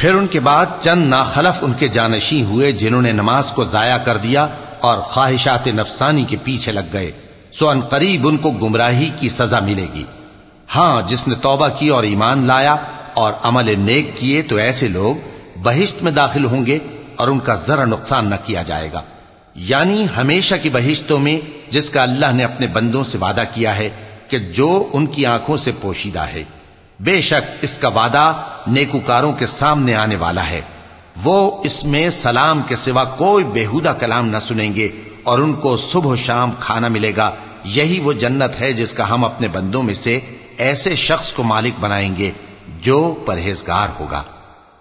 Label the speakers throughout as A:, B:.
A: फिर उनके बाद चंद नाखलफ उनके जानशी हुए जिन्होंने नमाज को जाया कर दिया और ख्वाहिशात नफसानी के पीछे लग गए, सो अन करीब उनको गुमराही की सजा मिलेगी। हाँ जिसने तौबा की और ईमान लाया और अमल नेक किए तो ऐसे लोग बहिश्त में दाखिल होंगे और उनका जरा नुकसान न किया जाएगा। यानी हमेशा की बहिश्तों में जिसका अल्लाह ने अपने बंदों से वादा किया है कि जो उनकी आँखों से पोशीदा है। बेशक इसका वादा नेकुकारों के सामने आने वाला है। वो इसमें सलाम के सिवा कोई बेहुदा कलाम न सुनेंगे और उनको सुबह शाम खाना मिलेगा। यही वो जन्नत है जिसका हम अपने बंदों में से ऐसे शख्स को मालिक बनाएँगे जो परहेजगार होगा।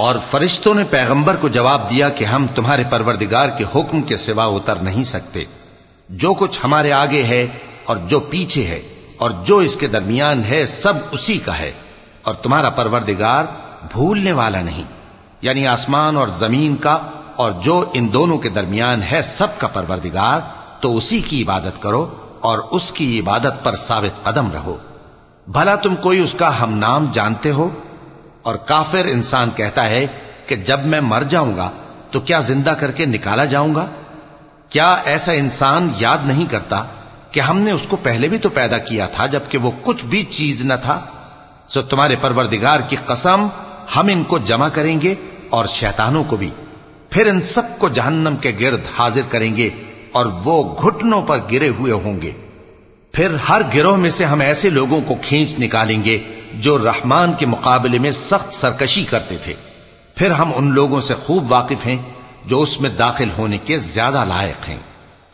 A: और फरिश्तों ने पैगंबर को जवाब दिया कि हम तुम्हारे परवरदिगार के हुक्म के सिवा उतर नहीं सकते जो कुछ हमारे आगे है और जो पीछे है और जो इसके दरमियान है, सब उसी का है। और तुम्हारा परवरदिगार भूलने वाला नहीं। यानी आसमान और ज़मीन का और जो इन दोनों के दरमियान है सबका परवरदिगार तो उसी की इबादत करो और उसकी इबादत पर साबित कदम रहो। भला तुम कोई उसका हम नाम जानते हो? और काफिर इंसान कहता है कि जब मैं मर जाऊँगा तो क्या ज़िंदा करके निकाला जाऊँगा? क्या ऐसा इंसान याद नहीं करता कि हमने उसको पहले भी तो पैदा किया था, जबकि वो कुछ भी चीज़ न था। सो तुम्हारे परवरदिगार की कसम, हम इनको जमा करेंगे और शैतानों को भी। फिर इन सबको जहन्नम के गिर्द हाजिर करेंगे और वो घुटनों पर गिरे हुए होंगे। फिर हर गिरोह में से हम ऐसे लोगों को खींच निकालेंगे, जो रहमान के मुकाबले में सख्त सरकशी करते थे। फिर हम उन लोगों से खूब वाकिफ हैं, जो उसमें दाखिल होने के ज़्यादा लायक हैं।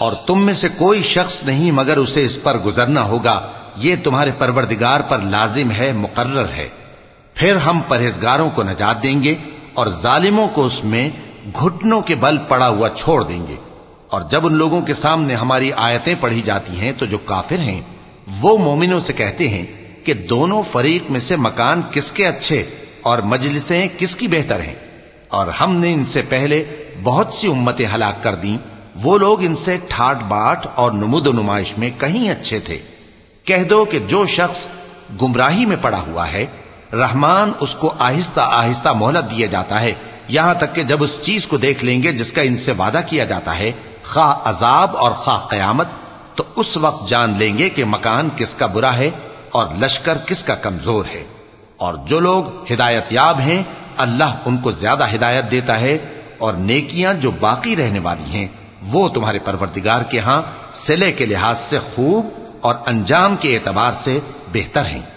A: और तुम में से कोई शख्स नहीं मगर उसे इस पर गुजरना होगा ये तुम्हारे परवरदिगार पर लाजिम है मुकर्र है फिर हम परहेजगारों को नजात देंगे और जालिमों को उसमें घुटनों के बल पड़ा हुआ छोड़ देंगे। और जब उन लोगों के सामने हमारी आयतें पढ़ी जाती हैं तो जो काफिर हैं, वो मोमिनों से कहते हैं कि दोनों फरीक में से मकान किसके अच्छे और मजलिसें किसकी बेहतर हैं? और हमने इनसे पहले बहुत सी उम्मतें हलाक कर दी। वो लोग इनसे ठाट बाट और नुमुद नुमाइश में कहीं अच्छे थे। कह दो कि जो शख्स गुमराही में पड़ा हुआ है रहमान उसको आहिस्ता आहिस्ता मोहलत दिया जाता है। यहाँ तक कि जब उस चीज़ को देख लेंगे जिसका इनसे वादा किया जाता है, खा अजाब और खा कयामत तो उस वक्त जान लेंगे कि मकान किसका बुरा है और लश्कर किसका कमज़ोर है। और जो लोग हिदायत याब हैं, अल्लाह उनको ज़्यादा हिदायत देता है और नेकियाँ जो बाकी रहने वाली हैं, वो तुम्हारे परवरदिगार के यहाँ सिले के लिहाज से खूब और अंजाम के एतबार से बेहतर हैं।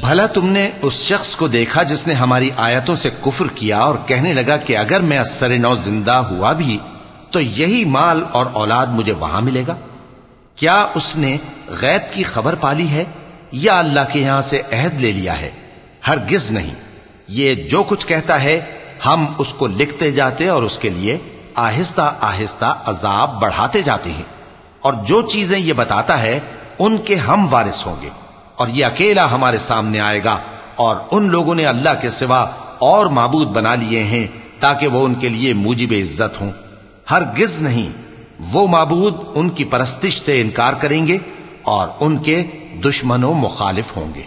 A: भला तुमने उस शख्स को देखा जिसने हमारी आयतों से कुफर किया और कहने लगा कि अगर मैं असर नौ ज़िंदा हुआ भी तो यही माल और औलाद मुझे वहाँ मिलेगा? क्या उसने गैब की खबर पाली है या अल्लाह के यहाँ से अहद ले लिया है? हर गिज नहीं। ये जो कुछ कहता है, हम उसको लिखते जाते और उसके लिए आहिस्ता आहिस्ता अजाब बढ़ाते जाते हैं। और जो चीज़ें ये बताता है, उनके हम वारिस होंगे। और ये अकेला हमारे सामने आएगा, और उन लोगों ने अल्लाह के सिवा और माबूद बना लिए हैं, ताकि वो उनके लिए मुजिब इज़्ज़त हों। हर गिज नहीं, वो माबूद उनकी परस्तिश से इनकार करेंगे, और उनके दुश्मनों मुखालिफ होंगे।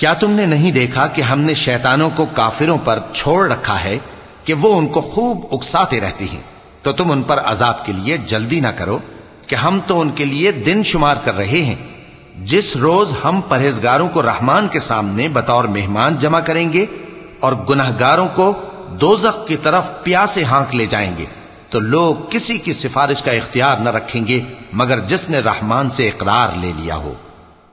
A: क्या तुमने नहीं देखा कि हमने शैतानों को काफिरों पर छोड़ रखा है कि वो उनको खूब उकसाते रहती हैं? तो तुम उन पर अजाब के लिए जल्दी ना करो कि हम तो उनके लिए दिन शुमार कर रहे हैं। जिस रोज हम परहेजगारों को रहमान के सामने बतौर मेहमान जमा करेंगे और गुनाहगारों को दोजख की तरफ़ प्यासे हाँक ले जाएँगे तो लोग किसी की सिफारिश का इख्तियार न रखेंगे, मगर जिसने रहमान से इकरार ले लिया हो।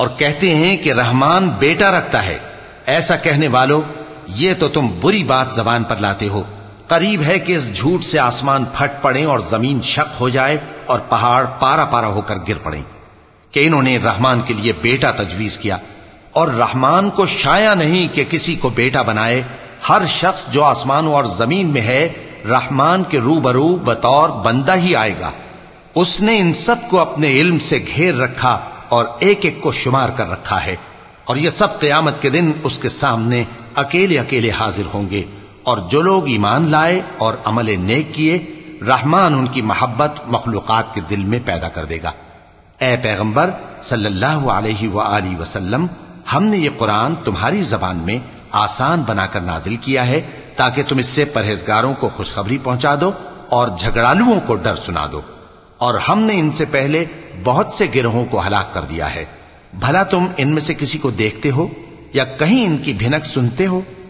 A: और कहते हैं कि रहमान बेटा रखता है ऐसा कहने वालों ये तो तुम बुरी बात जबान पर लाते हो करीब है कि इस झूठ से आसमान फट पड़े और जमीन शक हो जाए और पहाड़ पारा पारा होकर गिर पड़े कि इन्होंने रहमान के लिए बेटा तजवीज किया और रहमान को शाया नहीं कि किसी को बेटा बनाए हर शख्स जो आसमानों और ज़मीन में है, रहमान के रूबरू बतौर बंदा ही आएगा। उसने इन सबको अपने इल्म से घेर रखा और एक एक को शुमार कर रखा है। और ये सब क्यामत के दिन उसके सामने अकेले अकेले हाजिर होंगे। और जो लोग ईमान लाए और अमल नेक किए, रहमान उनकी मोहब्बत मखलूकत के दिल में पैदा कर देगा। ए पैगंबर, सल्लल्लाहु अलैहि वसल्लम, हमने ये कुरान तुम्हारी जबान में आसान बनाकर नाजिल किया है ताकि तुम इससे परहेजगारों को खुशखबरी पहुँचा दो और झगड़ालुओं को डर सुना दो। और हमने इनसे पहले बहुत से गिरोहों को हलाक कर दिया है। भला तुम इनमें से किसी को देखते हो या कहीं इनकी भिनक सुनते हो?